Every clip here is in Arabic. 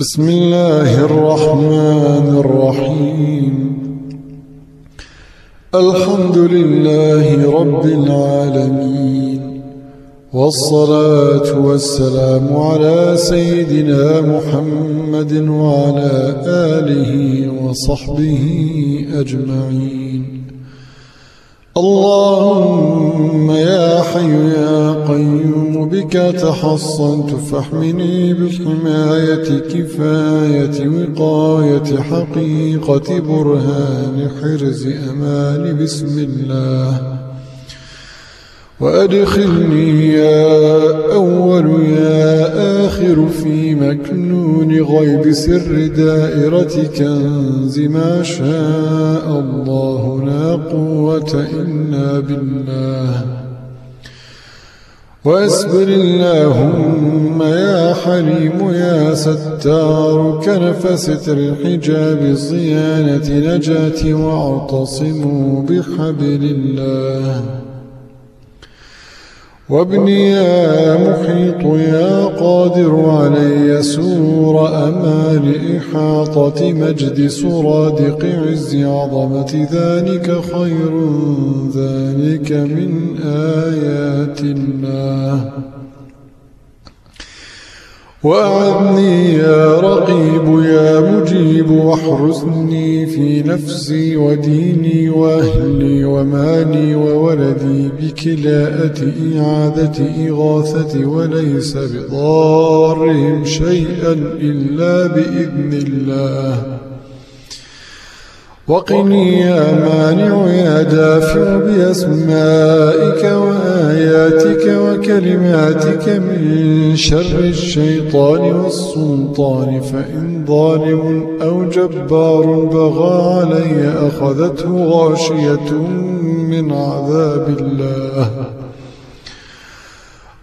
بسم الله الرحمن الرحيم. الحمد لله رب العالمين. والصلاة والسلام على سيدنا محمد وعلى آله وصحبه أجمعين. اللهم يا حي يا قيوم بك تحصنت فاحمني بحماية كفاية وقاية حقيقة برهان حرز أمان بسم الله. وأدخلني يا أول يا آخر في مكنون غيب سر دائرة كنز ما شاء الله لا قوة إلا بالله. واسبر اللهم يا حليم يا ستار كنف ستر الحجاب صيانة نجاة واعتصموا بحبل الله. وابني يا محيط يا قادر علي سور أمان إحاطة مجد سرادق عز عظمة. ذلك خير ذلك من آيات الله وأعذني يا رقيب يا مجيب واحرسني في نفسي وديني وأهلي ومالي وولدي بكلاءة إعادة إغاثة وليس بضارهم شيئا إلا بإذن الله. وقني يا مانع يا دافع بأسمائك وآياتك وكلماتك من شر الشيطان والسلطان فإن ظالم أو جبار بغى علي أخذته غاشية من عذاب الله.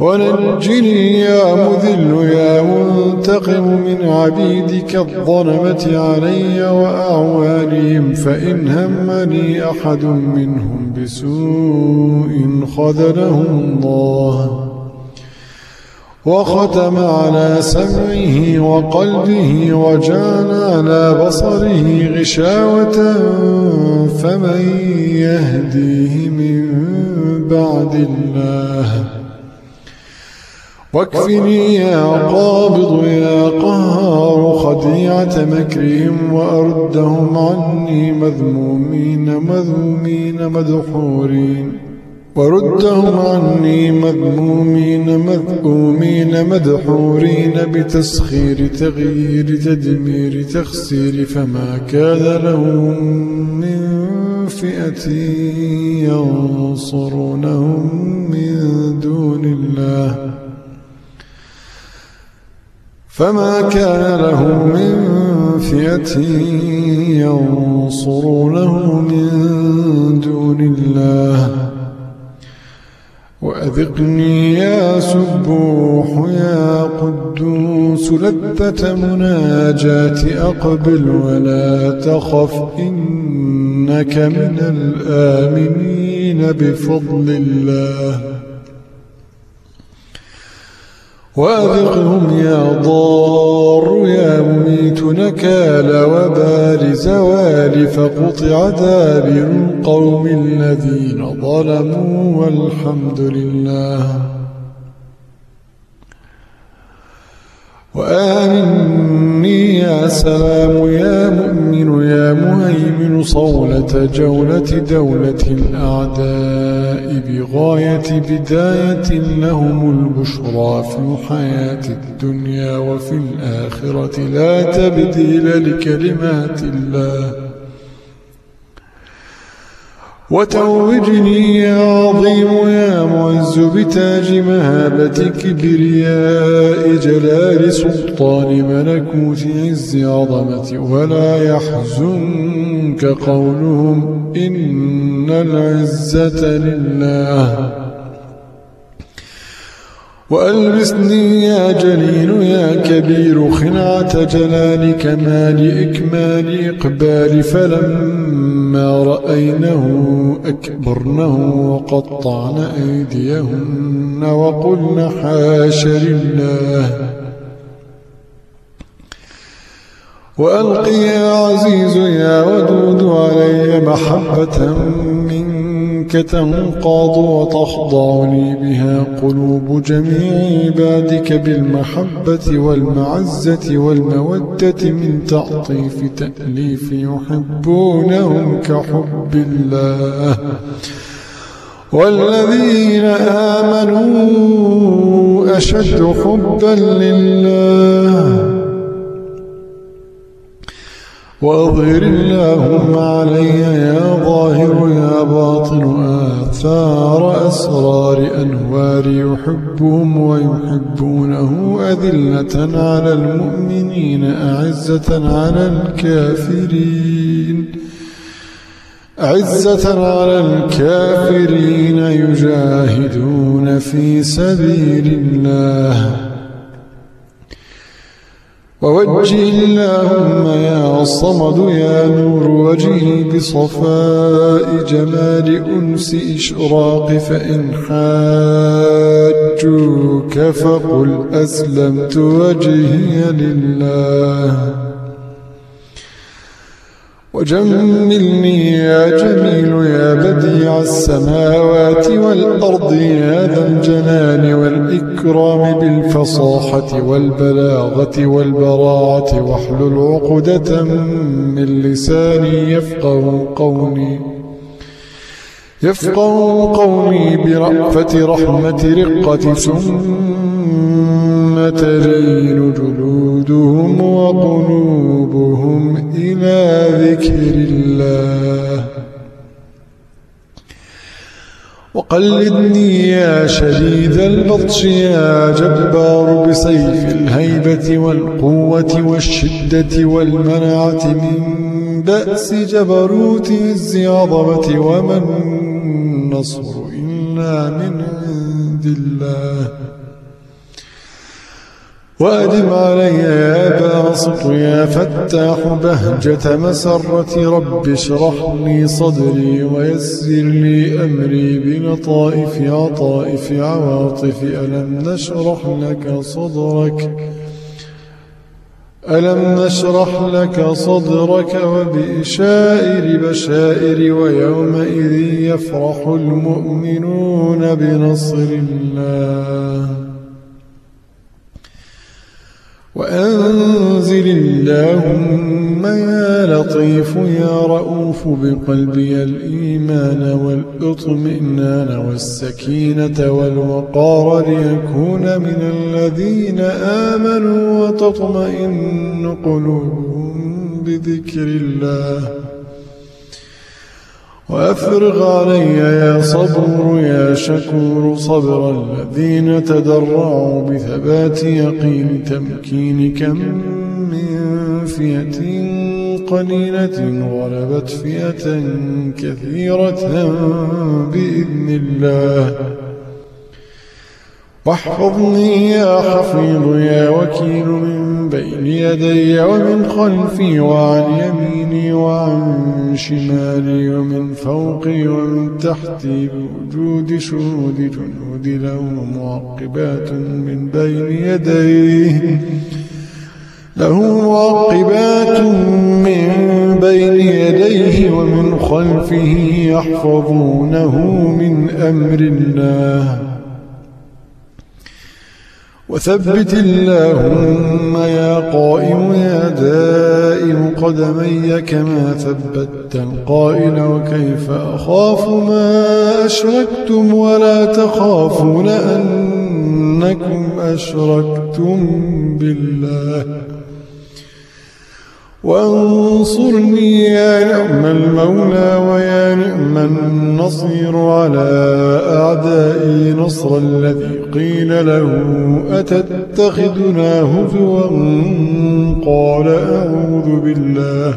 ونجني يا مذل يا منتقم من عبيدك الظلمة علي وأعوانهم فإن همني أحد منهم بسوء خذله الله. وختم على سمعه وقلبه وجعل على بصره غشاوة فمن يهديه من بعد الله؟ واكفني يا قابض يا قهار خديعة مكرهم وأردهم عني مذمومين مذمومين مدحورين. وردهم عني مذمومين مذمومين مدحورين بتسخير تغيير تدمير تخسير فما كان لهم من فئة ينصرونهم من دون الله. فما كان له من فئة ينصرونه من دون الله. وأذقني يا سبوح يا قدوس لذة مناجاة أقبل ولا تخف إنك من الآمنين بفضل الله. وأذقهم يا ضار يا مميت نكال وبال زوال فقطع دابر القوم الذين ظلموا والحمد لله. وآمني يا سلام يا مؤمن يا مهيمن صولة جولة دولة الأعداء بغاية بداية لهم البشرى في الحياة الدنيا وفي الآخرة. لا تبديل لكلمات الله. وتوجني يا عظيم يا معز بتاج مهابة كبرياء جلال سلطان ملكوت عز عظمة. ولا يحزنك قولهم إن العزة لله. وألبسني يا جليل يا كبير خلعة جلال كمال إكمال إقبال فلما رأينه أكبرنه وقطعن أيديهن وقلن حاش لله. وألق يا عزيز يا ودود علي محبة منك تنقض وتخضع لي بها قلوب جميع عبادك بالمحبة والمعزة والمودة من تعطيف تأليف يحبونهم كحب الله. والذين آمنوا أشد حبا لله. وأظهر اللهم علي يا ظاهر يا باطن آثار أسرار أنوار يحبهم ويحبونه أذلة على المؤمنين أعزة على الكافرين. عزة على الكافرين يجاهدون في سبيل الله. ووجه اللهم يا الصمد يا نور وجهي بصفاء جمال أنس إشراق فإن حاجوك فقل أسلمت وجهي لله. وجملني يا جميل يا بديع السماوات والأرض يا ذا الجلال والإكرام بالفصاحة والبلاغة والبراعة واحلل عقدة من لساني يفقه قولي. يفقه قولي برأفة رحمة رقة ثم تلين جلودهم وقلوبهم إلى ذكر الله. وقلدني يا شديد البطش يا جبار بسيف الهيبة والقوة والشدة والمنعة من بأس جبروت الزي عظمة وما النصر إلا من عند الله. وأدم علي يا باسط يا فتاح بهجة مسرة رب اشرح لي صدري ويسر لي أمري بلطائف عطائف عواطف. ألم نشرح لك صدرك؟ ألم نشرح لك صدرك وبإشائر بشائر ويومئذ يفرح المؤمنون بنصر الله. وأنزل اللهم يا لطيف يا رؤوف بقلبي الإيمان والإطمئنان والسكينة والوقار ليكون من الذين آمنوا وتطمئن قلوبهم بذكر الله. وأفرغ علي يا صبر يا شكور صبر الذين تدرعوا بثبات يقين تمكين كم من فئة قليلة غلبت فئة كثيرة بإذن الله. واحفظني يا حفيظ يا وكيل من بين يدي ومن خلفي وعن يميني وعن شمالي ومن فوقي ومن تحتي بوجود شهود جنود له معقبات من بين يديه. له معقبات من بين يديه ومن خلفه يحفظونه من أمر الله. وثبت اللهم يا قائم يا دائم قدمي كما ثبت القائل وكيف أخاف ما أشركتم ولا تخافون أنكم أشركتم بالله وانصرني يا نعم المولى ويا نعم النصير على أعدائي نصر الذي قيل له أتتخذنا هزوا؟ قال أعوذ بالله.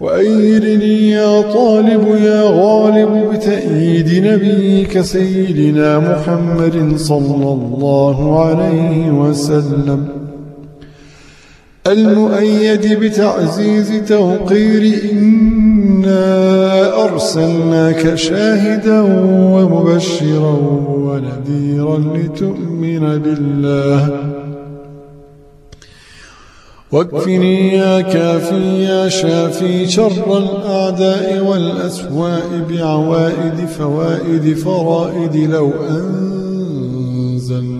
وأيدني يا طالب يا غالب بتأييد نبيك سيدنا محمد صلى الله عليه وسلم. المؤيد بتعزيز توقير إنا أرسلناك شاهدا ومبشرا ونذيرا لتؤمن بالله. واكفني يا كافي يا شافي شر الأعداء والأسواء بعوائد فوائد فرائد لو أنزلنا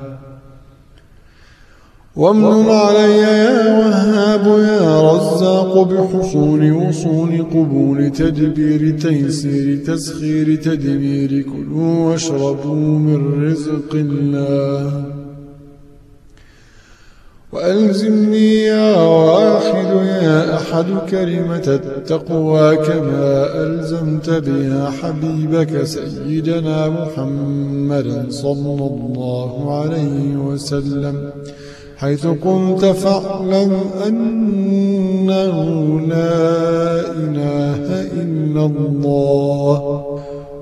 وامن علي يا وهاب يا رزاق بحصول وصول قبول تدبير تيسير تسخير تدبير كلوا واشربوا من رزق الله. وألزمني يا واحد يا أحد كلمة التقوى كما ألزمت بها حبيبك سيدنا محمدا صلى الله عليه وسلم. حيث كنت فاعلم أنه لا إله إلا الله.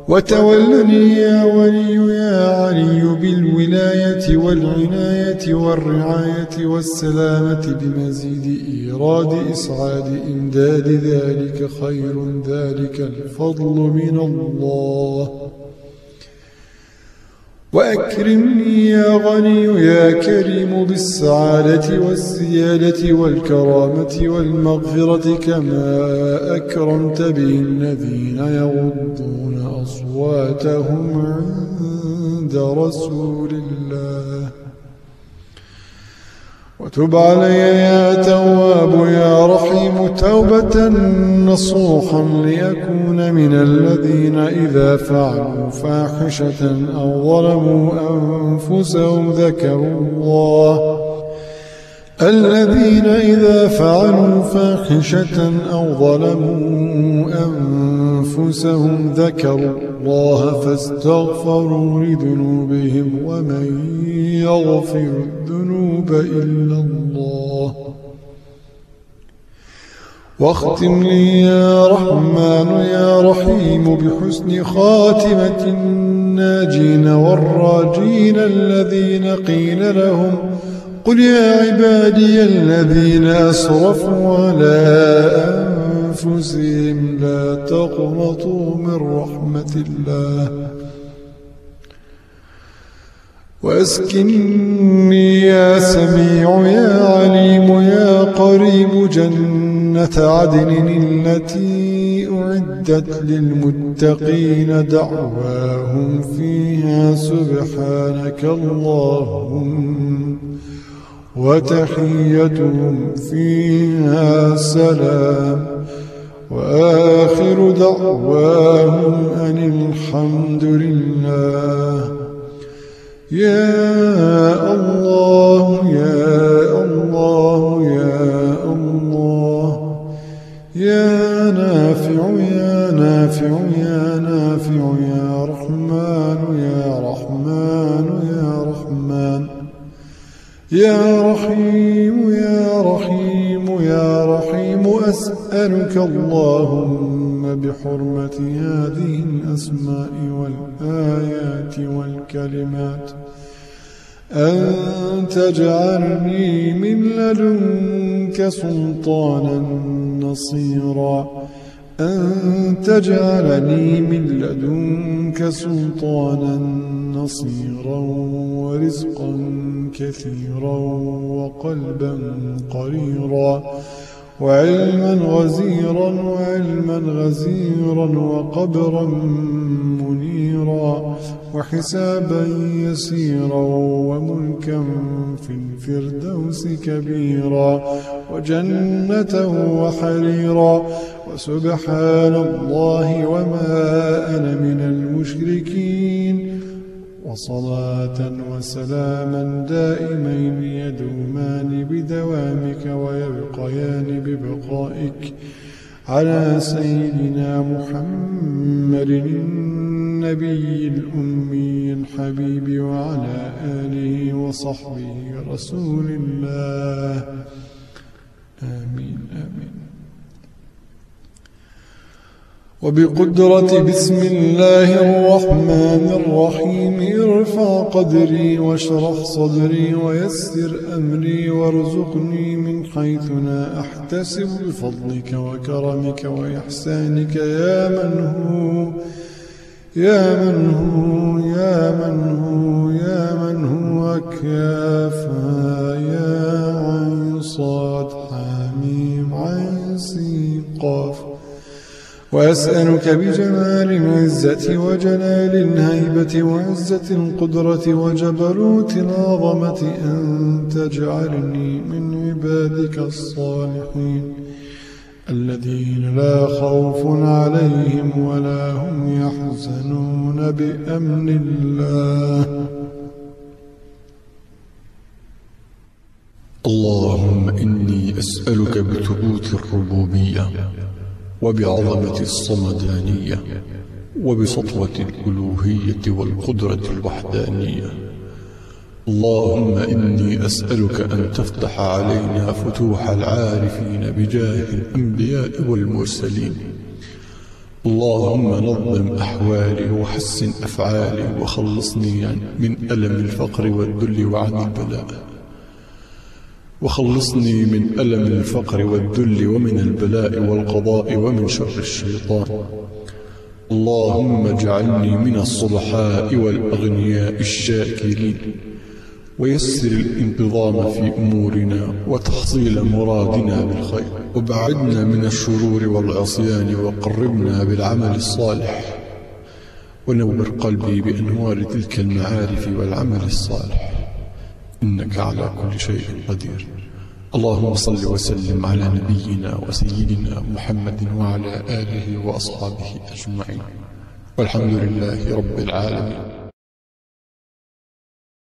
وتولني يا ولي يا علي بالولاية والعناية والرعاية والسلامة بمزيد إيراد إسعاد إمداد ذلك خير ذلك الفضل من الله. وأكرمني يا غني يا كريم بالسعادة والسيادة والكرامة والمغفرة كما أكرمت به الذين يغضون أصواتهم عند رسول الله. وتب علي يا تواب يا رحيم توبة نصوحا ليكون من الذين إذا فعلوا فاحشة أو ظلموا أنفسهم ذكروا الله. الذين إذا فعلوا فاحشة أو ظلموا أنفسهم ذكروا الله فاستغفروا لذنوبهم ومن يغفر الذنوب إلا الله. واختم لي يا رحمن يا رحيم بحسن خاتمة الناجين والراجين الذين قيل لهم قل يا عبادي الذين أسرفوا على أنفسهم لا تقنطوا من رحمة الله. واسكني يا سميع يا عليم يا قريب جنة عدن التي أعدت للمتقين دعواهم فيها سبحانك اللهم وتحيتهم فيها سلام. وآخر دعواهم أن الحمد لله يا الله يا الله يا الله. يا نافع يا نافع يا نافع يا رحمن يا رحمن يا رحمن. يا رحيم يا رحيم يا رحيم أسألك اللهم بحرمة هذه الأسماء والآيات والكلمات. أن تجعلني من لدنك سلطانا نصيرا. أن تجعلني من لدنك سلطانا نصيرا ورزقا كثيرا وقلبا قريرا. وعلما غزيرا وعلما غزيرا وقبرا منيرا وحسابا يسيرا وملكا في الفردوس كبيرا وجنة وحريرا وسبحان الله وما أنا من المشركين. وصلاة وسلاما دائمين يدومان بدوامك ويبقيان ببقائك على سيدنا محمد النبي الأمي الحبيب وعلى آله وصحبه رسول الله. آمين آمين. وبقدرة بسم الله الرحمن الرحيم ارفع قدري واشرح صدري ويسر أمري وارزقني من حيث لا أحتسب بفضلك وكرمك وإحسانك. يا من هو؟ يا من هو؟ يا من هو؟ يا من هو؟ كافى يا عين صاد وأسألك بجمال العزة وجلال الهيبة وعزة القدرة وجبروت العظمة أن تجعلني من عبادك الصالحين الذين لا خوف عليهم ولا هم يحزنون بأمن الله. اللهم إني أسألك بثبوت الربوبية. وبعظمة الصمدانية وبسطوة الألوهية والقدرة الوحدانية. اللهم إني أسألك أن تفتح علينا فتوح العارفين بجاه الأنبياء والمرسلين. اللهم نظم أحوالي وحسن أفعالي وخلصني من ألم الفقر والذل وعن البلاء. وخلصني من ألم الفقر والذل ومن البلاء والقضاء ومن شر الشيطان. اللهم اجعلني من الصلحاء والأغنياء الشاكرين. ويسر الانتظام في أمورنا وتحصيل مرادنا بالخير. وبعدنا من الشرور والعصيان وقربنا بالعمل الصالح. ونور قلبي بأنوار تلك المعارف والعمل الصالح. إنك على كل شيء قدير. اللهم صل وسلم على نبينا وسيدنا محمد وعلى آله وأصحابه أجمعين. والحمد لله رب العالمين.